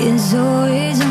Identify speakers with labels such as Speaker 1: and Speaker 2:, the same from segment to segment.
Speaker 1: It's always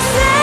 Speaker 1: yourself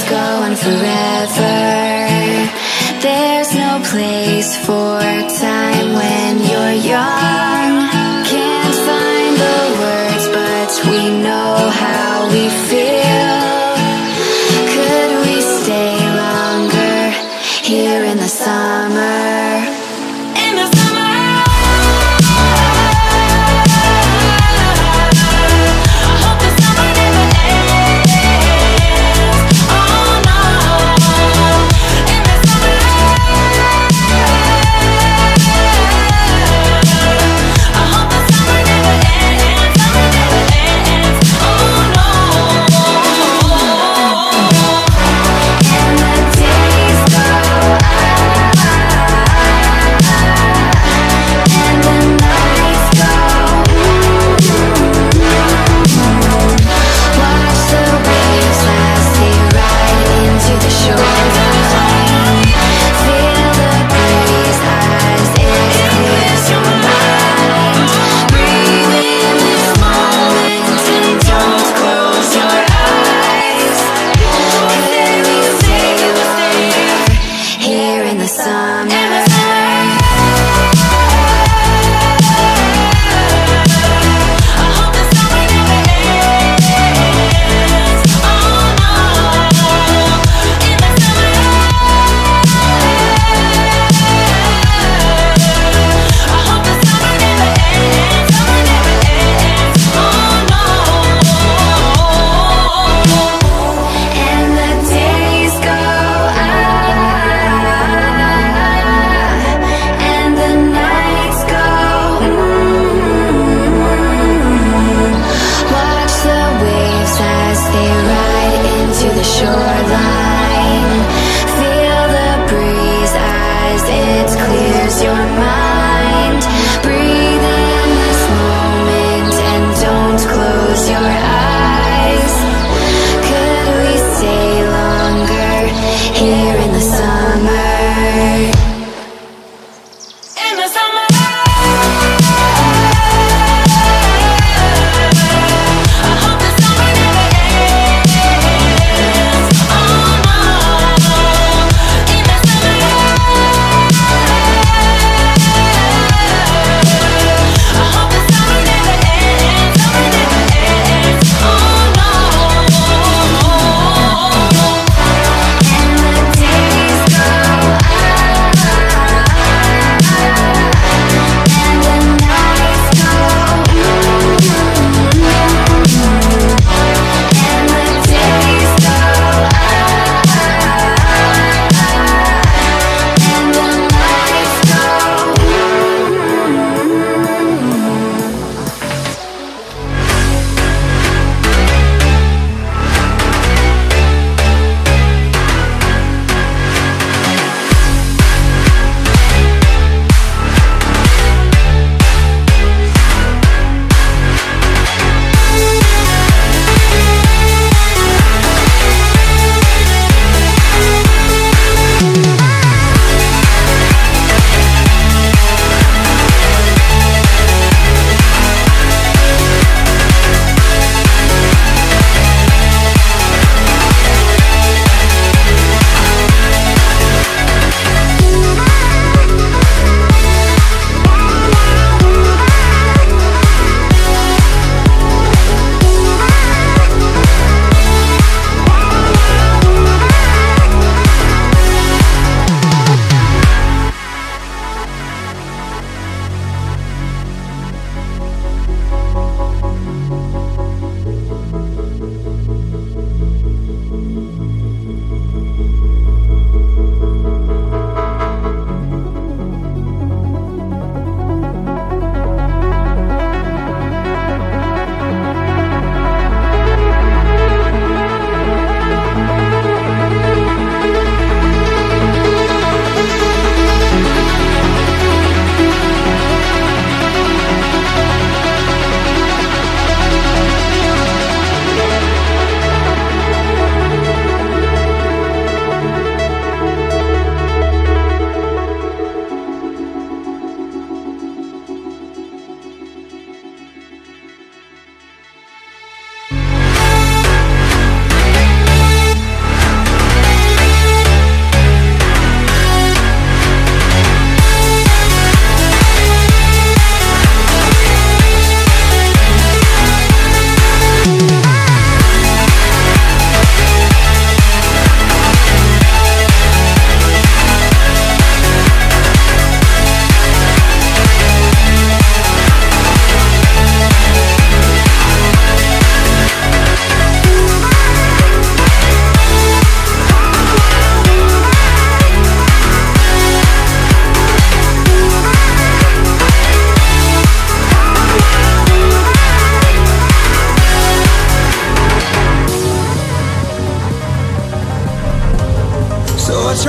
Speaker 1: this go on forever? There's no place for time when you're young Can't find the words, but we know how we feel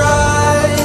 Speaker 2: try.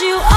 Speaker 2: Back,